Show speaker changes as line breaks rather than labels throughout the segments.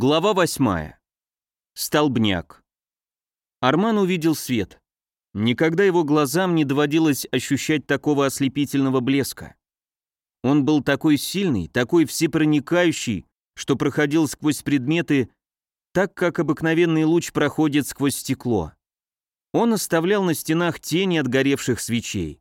Глава восьмая. Столбняк. Арман увидел свет. Никогда его глазам не доводилось ощущать такого ослепительного блеска. Он был такой сильный, такой всепроникающий, что проходил сквозь предметы, так как обыкновенный луч проходит сквозь стекло. Он оставлял на стенах тени от горевших свечей.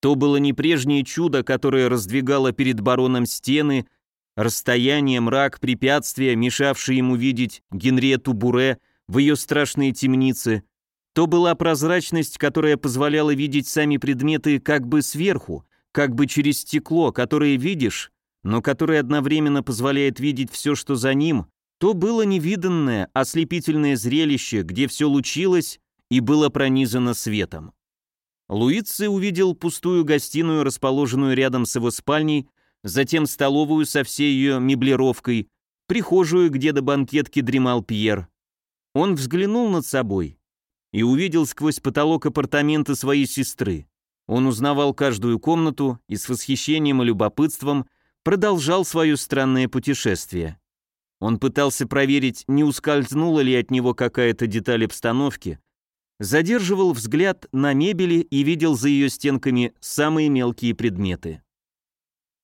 То было не прежнее чудо, которое раздвигало перед бароном стены, Расстояние, мрак, препятствия, мешавшие ему видеть Генриету Буре в ее страшные темницы, то была прозрачность, которая позволяла видеть сами предметы как бы сверху, как бы через стекло, которое видишь, но которое одновременно позволяет видеть все, что за ним, то было невиданное, ослепительное зрелище, где все лучилось и было пронизано светом. Луици увидел пустую гостиную, расположенную рядом с его спальней, затем столовую со всей ее меблировкой, прихожую, где до банкетки дремал Пьер. Он взглянул над собой и увидел сквозь потолок апартаменты своей сестры. Он узнавал каждую комнату и с восхищением и любопытством продолжал свое странное путешествие. Он пытался проверить, не ускользнула ли от него какая-то деталь обстановки, задерживал взгляд на мебели и видел за ее стенками самые мелкие предметы.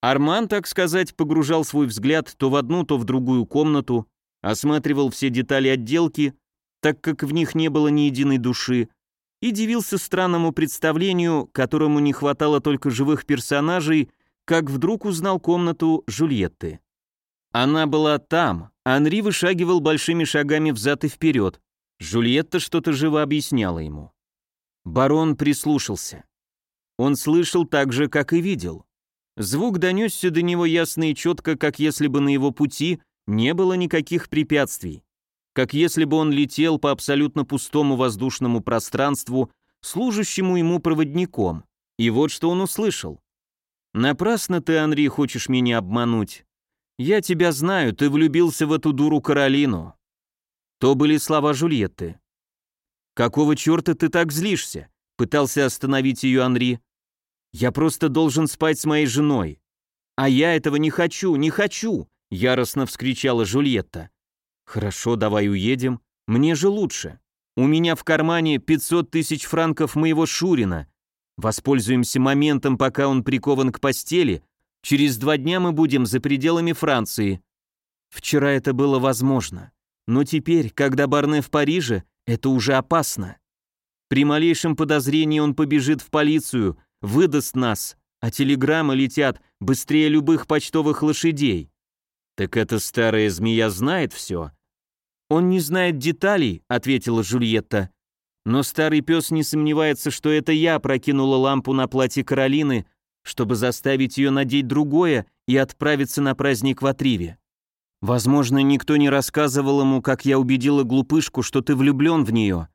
Арман, так сказать, погружал свой взгляд то в одну, то в другую комнату, осматривал все детали отделки, так как в них не было ни единой души, и дивился странному представлению, которому не хватало только живых персонажей, как вдруг узнал комнату Жульетты. Она была там, Анри вышагивал большими шагами взад и вперед. Жульетта что-то живо объясняла ему. Барон прислушался. Он слышал так же, как и видел. Звук донесся до него ясно и четко, как если бы на его пути не было никаких препятствий, как если бы он летел по абсолютно пустому воздушному пространству, служащему ему проводником. И вот что он услышал. «Напрасно ты, Анри, хочешь меня обмануть. Я тебя знаю, ты влюбился в эту дуру Каролину». То были слова Жульетты. «Какого черта ты так злишься?» Пытался остановить ее Анри. Я просто должен спать с моей женой. А я этого не хочу, не хочу, яростно вскричала Жульетта. Хорошо, давай уедем. Мне же лучше. У меня в кармане 500 тысяч франков моего Шурина. Воспользуемся моментом, пока он прикован к постели. Через два дня мы будем за пределами Франции. Вчера это было возможно. Но теперь, когда Барне в Париже, это уже опасно. При малейшем подозрении он побежит в полицию, выдаст нас, а телеграммы летят быстрее любых почтовых лошадей. Так эта старая змея знает все. Он не знает деталей, ответила Жульетта. Но старый пес не сомневается, что это я прокинула лампу на платье Каролины, чтобы заставить ее надеть другое и отправиться на праздник в Атриве. Возможно, никто не рассказывал ему, как я убедила глупышку, что ты влюблен в нее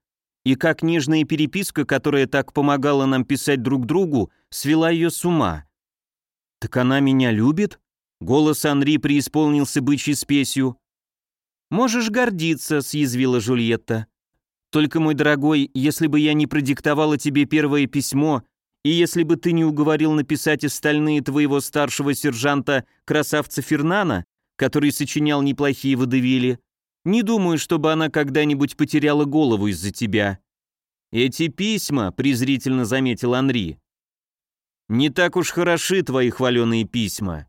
и как нежная переписка, которая так помогала нам писать друг другу, свела ее с ума. «Так она меня любит?» Голос Анри преисполнился бычьей спесью. «Можешь гордиться», — съязвила Жульетта. «Только, мой дорогой, если бы я не продиктовала тебе первое письмо, и если бы ты не уговорил написать остальные твоего старшего сержанта, красавца Фернана, который сочинял неплохие водевили, не думаю, чтобы она когда-нибудь потеряла голову из-за тебя. Эти письма, презрительно заметил Анри. Не так уж хороши твои хваленые письма.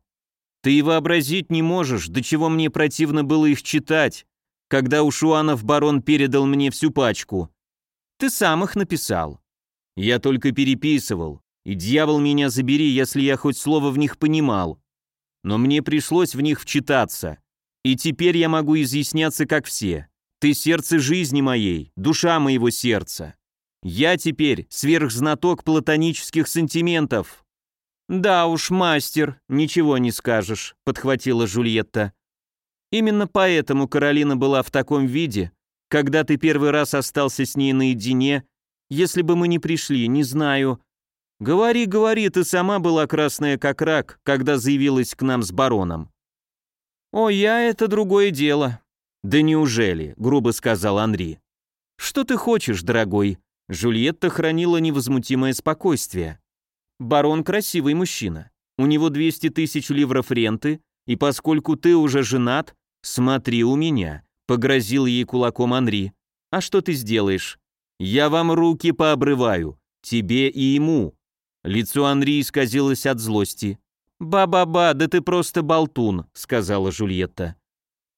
Ты и вообразить не можешь, до чего мне противно было их читать, когда у Шуанов барон передал мне всю пачку. Ты сам их написал. Я только переписывал, и дьявол меня забери, если я хоть слово в них понимал. Но мне пришлось в них вчитаться. И теперь я могу изъясняться, как все. Ты сердце жизни моей, душа моего сердца. Я теперь сверхзнаток платонических сантиментов». «Да уж, мастер, ничего не скажешь», — подхватила Жульетта. «Именно поэтому Каролина была в таком виде, когда ты первый раз остался с ней наедине. Если бы мы не пришли, не знаю. Говори, говори, ты сама была красная как рак, когда заявилась к нам с бароном. «О, я — это другое дело». «Да неужели?» — грубо сказал Анри. «Что ты хочешь, дорогой?» Жульетта хранила невозмутимое спокойствие. «Барон красивый мужчина. У него 200 тысяч ливров ренты, и поскольку ты уже женат, «Смотри у меня», — погрозил ей кулаком Анри. «А что ты сделаешь?» «Я вам руки пообрываю, тебе и ему». Лицо Анри исказилось от злости. «Ба-ба-ба, да ты просто болтун», — сказала Жульетта.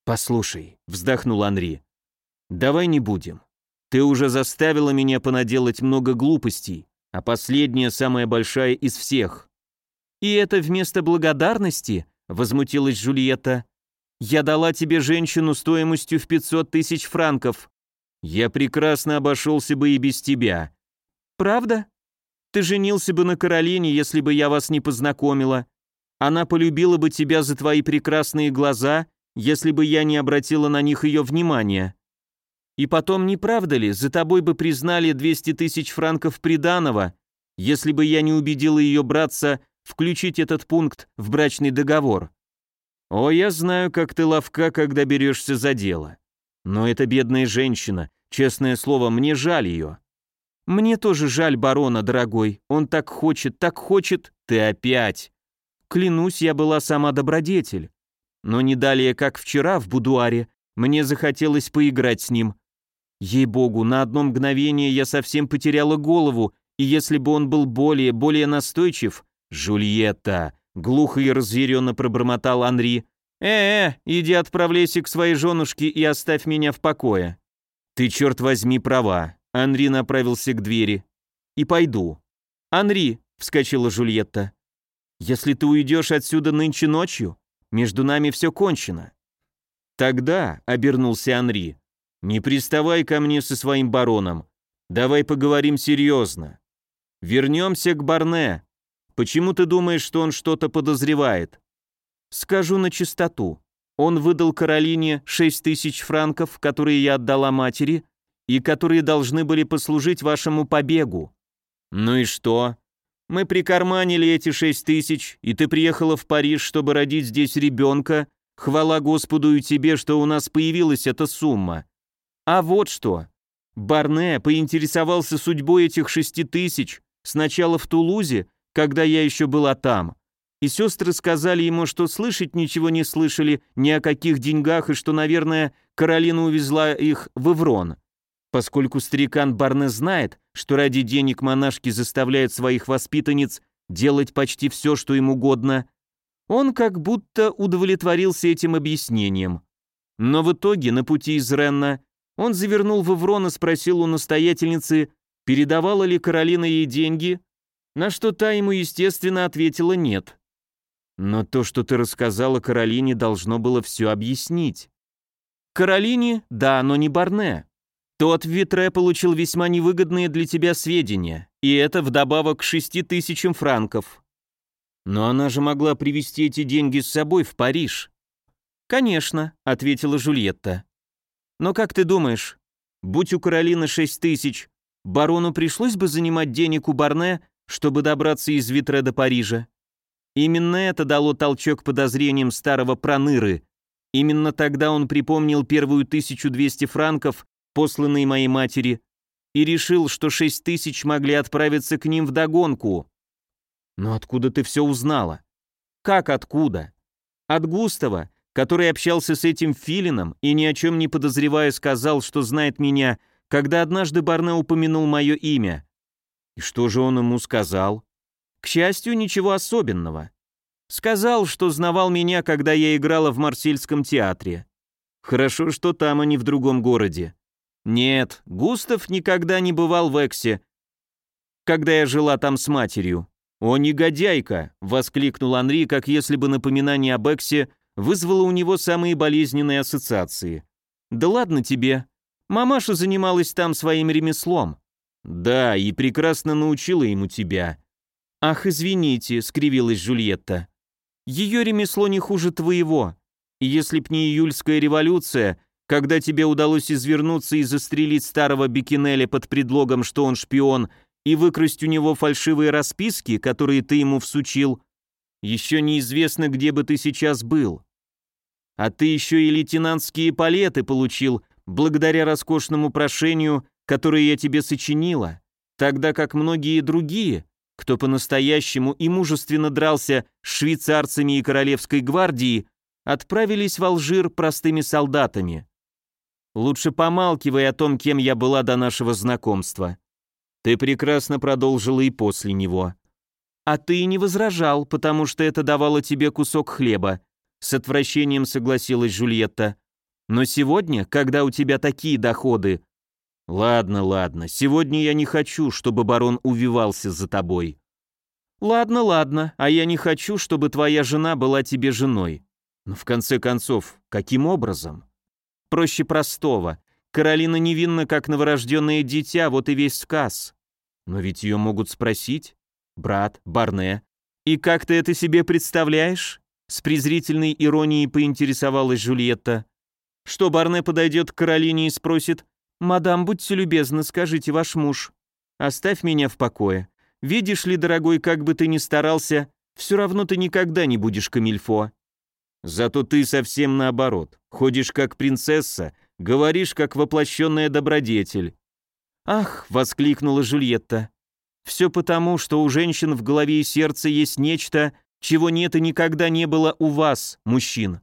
«Послушай», — вздохнул Анри, — «давай не будем. Ты уже заставила меня понаделать много глупостей, а последняя самая большая из всех». «И это вместо благодарности?» — возмутилась Жульетта. «Я дала тебе женщину стоимостью в 500 тысяч франков. Я прекрасно обошелся бы и без тебя». «Правда? Ты женился бы на Каролине, если бы я вас не познакомила. Она полюбила бы тебя за твои прекрасные глаза, если бы я не обратила на них ее внимания. И потом, не правда ли, за тобой бы признали 200 тысяч франков приданого, если бы я не убедила ее братца включить этот пункт в брачный договор. О, я знаю, как ты ловка, когда берешься за дело. Но эта бедная женщина, честное слово, мне жаль ее. Мне тоже жаль барона, дорогой. Он так хочет, так хочет. Ты опять. Клянусь, я была сама добродетель. Но не далее, как вчера в будуаре, мне захотелось поиграть с ним. Ей-богу, на одно мгновение я совсем потеряла голову, и если бы он был более, более настойчив... «Жульетта!» — глухо и разъяренно пробормотал Анри. «Э-э, иди отправляйся к своей женушке и оставь меня в покое». «Ты, черт возьми, права». Анри направился к двери. «И пойду». «Анри!» — вскочила Жульетта. «Если ты уйдешь отсюда нынче ночью, между нами все кончено». «Тогда», — обернулся Анри, — «не приставай ко мне со своим бароном. Давай поговорим серьезно. Вернемся к Барне. Почему ты думаешь, что он что-то подозревает?» «Скажу на чистоту. Он выдал Каролине шесть тысяч франков, которые я отдала матери, и которые должны были послужить вашему побегу». «Ну и что?» Мы прикарманили эти шесть тысяч, и ты приехала в Париж, чтобы родить здесь ребенка. Хвала Господу и тебе, что у нас появилась эта сумма. А вот что. Барне поинтересовался судьбой этих шести тысяч сначала в Тулузе, когда я еще была там. И сестры сказали ему, что слышать ничего не слышали ни о каких деньгах, и что, наверное, Каролина увезла их в Иврон. Поскольку старикан Барне знает, что ради денег монашки заставляют своих воспитанниц делать почти все, что им угодно, он как будто удовлетворился этим объяснением. Но в итоге, на пути из Ренна, он завернул в Иврон и спросил у настоятельницы, передавала ли Каролина ей деньги, на что та ему, естественно, ответила «нет». Но то, что ты рассказала Каролине, должно было все объяснить. Каролине, да, но не Барне. Тот в Витре получил весьма невыгодные для тебя сведения, и это вдобавок к шести тысячам франков. Но она же могла привезти эти деньги с собой в Париж. Конечно, ответила Жульетта. Но как ты думаешь, будь у Каролины шесть тысяч, барону пришлось бы занимать денег у Барне, чтобы добраться из Витре до Парижа? Именно это дало толчок подозрениям старого проныры. Именно тогда он припомнил первую 1200 франков, посланный моей матери, и решил, что шесть тысяч могли отправиться к ним в догонку. Но откуда ты все узнала? Как откуда? От Густава, который общался с этим филином и ни о чем не подозревая сказал, что знает меня, когда однажды Барне упомянул мое имя. И что же он ему сказал? К счастью, ничего особенного. Сказал, что знавал меня, когда я играла в Марсельском театре. Хорошо, что там, а не в другом городе. Нет, Густав никогда не бывал в Эксе, когда я жила там с матерью. «О, негодяйка!» — воскликнул Анри, как если бы напоминание об Эксе вызвало у него самые болезненные ассоциации. «Да ладно тебе. Мамаша занималась там своим ремеслом». «Да, и прекрасно научила ему тебя». «Ах, извините», — скривилась Жульетта. «Ее ремесло не хуже твоего. Если б не июльская революция, когда тебе удалось извернуться и застрелить старого Бикинеля под предлогом, что он шпион, и выкрасть у него фальшивые расписки, которые ты ему всучил, еще неизвестно, где бы ты сейчас был. А ты еще и лейтенантские палеты получил, благодаря роскошному прошению, которое я тебе сочинила, тогда как многие другие, кто по-настоящему и мужественно дрался с швейцарцами и королевской гвардией, отправились в Алжир простыми солдатами. Лучше помалкивай о том, кем я была до нашего знакомства. Ты прекрасно продолжила и после него. А ты не возражал, потому что это давало тебе кусок хлеба. С отвращением согласилась Жульетта. Но сегодня, когда у тебя такие доходы... Ладно, ладно, сегодня я не хочу, чтобы барон увивался за тобой. Ладно, ладно, а я не хочу, чтобы твоя жена была тебе женой. Но в конце концов, каким образом? Проще простого. Каролина невинна, как новорожденное дитя, вот и весь сказ. Но ведь ее могут спросить. Брат, Барне. И как ты это себе представляешь? С презрительной иронией поинтересовалась Жульетта. Что Барне подойдет к Каролине и спросит, «Мадам, будьте любезны, скажите, ваш муж, оставь меня в покое. Видишь ли, дорогой, как бы ты ни старался, все равно ты никогда не будешь камильфо. Зато ты совсем наоборот. Ходишь как принцесса, говоришь как воплощенная добродетель». «Ах!» — воскликнула Жульетта. «Все потому, что у женщин в голове и сердце есть нечто, чего нет и никогда не было у вас, мужчин.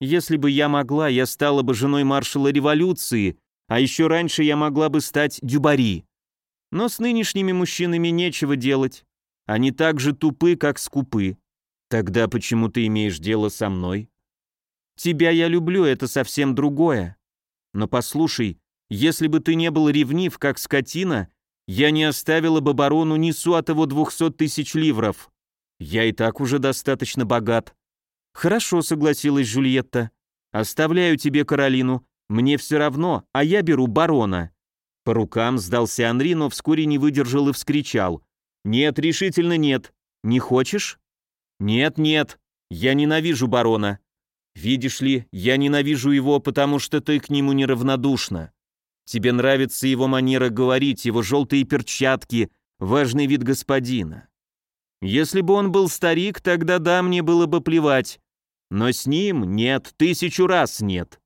Если бы я могла, я стала бы женой маршала революции, а еще раньше я могла бы стать Дюбари. Но с нынешними мужчинами нечего делать. Они так же тупы, как скупы. Тогда почему ты имеешь дело со мной? Тебя я люблю, это совсем другое. Но послушай, если бы ты не был ревнив, как скотина, я не оставила бы барону ни суатого двухсот тысяч ливров. Я и так уже достаточно богат. «Хорошо», — согласилась Жульетта. «Оставляю тебе Каролину. Мне все равно, а я беру барона». По рукам сдался Анри, но вскоре не выдержал и вскричал. «Нет, решительно нет. Не хочешь?» «Нет, нет. Я ненавижу барона. Видишь ли, я ненавижу его, потому что ты к нему неравнодушна. Тебе нравится его манера говорить, его желтые перчатки, важный вид господина. Если бы он был старик, тогда да, мне было бы плевать. Но с ним нет, тысячу раз нет.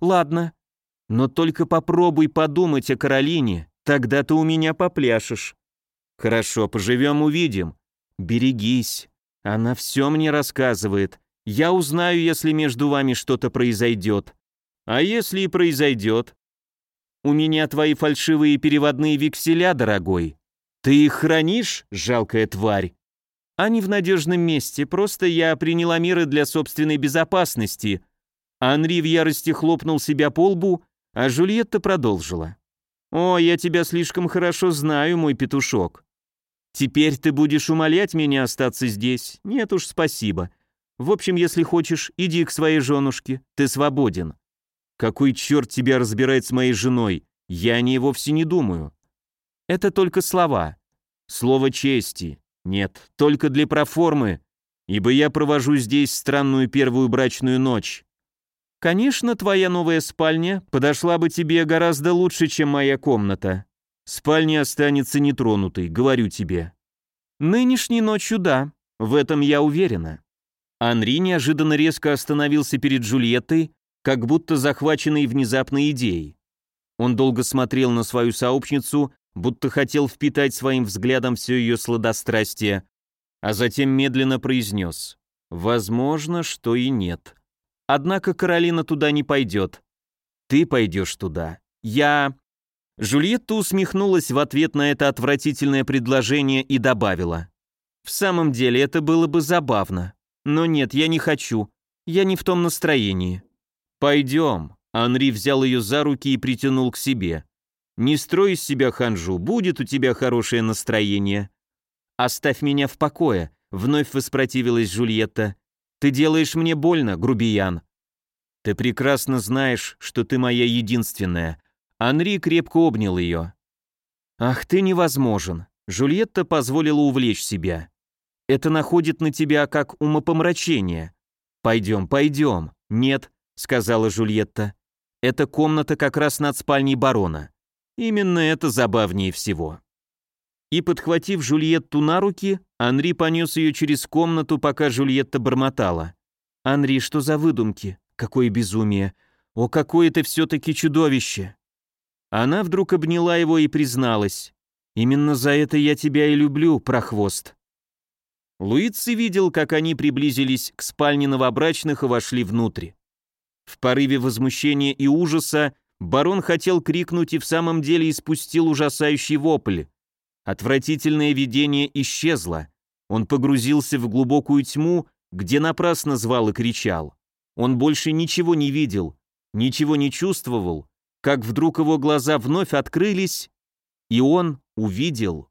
Ладно, но только попробуй подумать о Каролине, тогда ты у меня попляшешь. Хорошо, поживем, увидим. Берегись, она все мне рассказывает. Я узнаю, если между вами что-то произойдет. А если и произойдет? У меня твои фальшивые переводные векселя, дорогой. Ты их хранишь, жалкая тварь? Они в надежном месте, просто я приняла меры для собственной безопасности. Анри в ярости хлопнул себя по лбу, а Жульетта продолжила. «О, я тебя слишком хорошо знаю, мой петушок. Теперь ты будешь умолять меня остаться здесь? Нет уж, спасибо. В общем, если хочешь, иди к своей женушке, ты свободен. Какой черт тебя разбирает с моей женой? Я о ней вовсе не думаю. Это только слова. Слово чести. Нет, только для проформы, ибо я провожу здесь странную первую брачную ночь. Конечно, твоя новая спальня подошла бы тебе гораздо лучше, чем моя комната. Спальня останется нетронутой, говорю тебе. Нынешней ночью да, в этом я уверена. Анри неожиданно резко остановился перед Джульеттой, как будто захваченный внезапной идеей. Он долго смотрел на свою сообщницу, будто хотел впитать своим взглядом все ее сладострастие, а затем медленно произнес «Возможно, что и нет. Однако Каролина туда не пойдет. Ты пойдешь туда. Я...» Жульетта усмехнулась в ответ на это отвратительное предложение и добавила. «В самом деле это было бы забавно. Но нет, я не хочу. Я не в том настроении». «Пойдем». Анри взял ее за руки и притянул к себе. Не строй из себя ханжу, будет у тебя хорошее настроение. Оставь меня в покое, вновь воспротивилась Жульетта. Ты делаешь мне больно, грубиян. Ты прекрасно знаешь, что ты моя единственная. Анри крепко обнял ее. Ах, ты невозможен. Жульетта позволила увлечь себя. Это находит на тебя как умопомрачение. Пойдем, пойдем. Нет, сказала Жульетта. Эта комната как раз над спальней барона. Именно это забавнее всего. И подхватив Жульетту на руки, Анри понес ее через комнату, пока Жульетта бормотала. «Анри, что за выдумки? Какое безумие! О, какое ты все-таки чудовище!» Она вдруг обняла его и призналась. «Именно за это я тебя и люблю, прохвост». Луици видел, как они приблизились к спальне новобрачных и вошли внутрь. В порыве возмущения и ужаса барон хотел крикнуть и в самом деле испустил ужасающий вопль. Отвратительное видение исчезло. Он погрузился в глубокую тьму, где напрасно звал и кричал. Он больше ничего не видел, ничего не чувствовал, как вдруг его глаза вновь открылись, и он увидел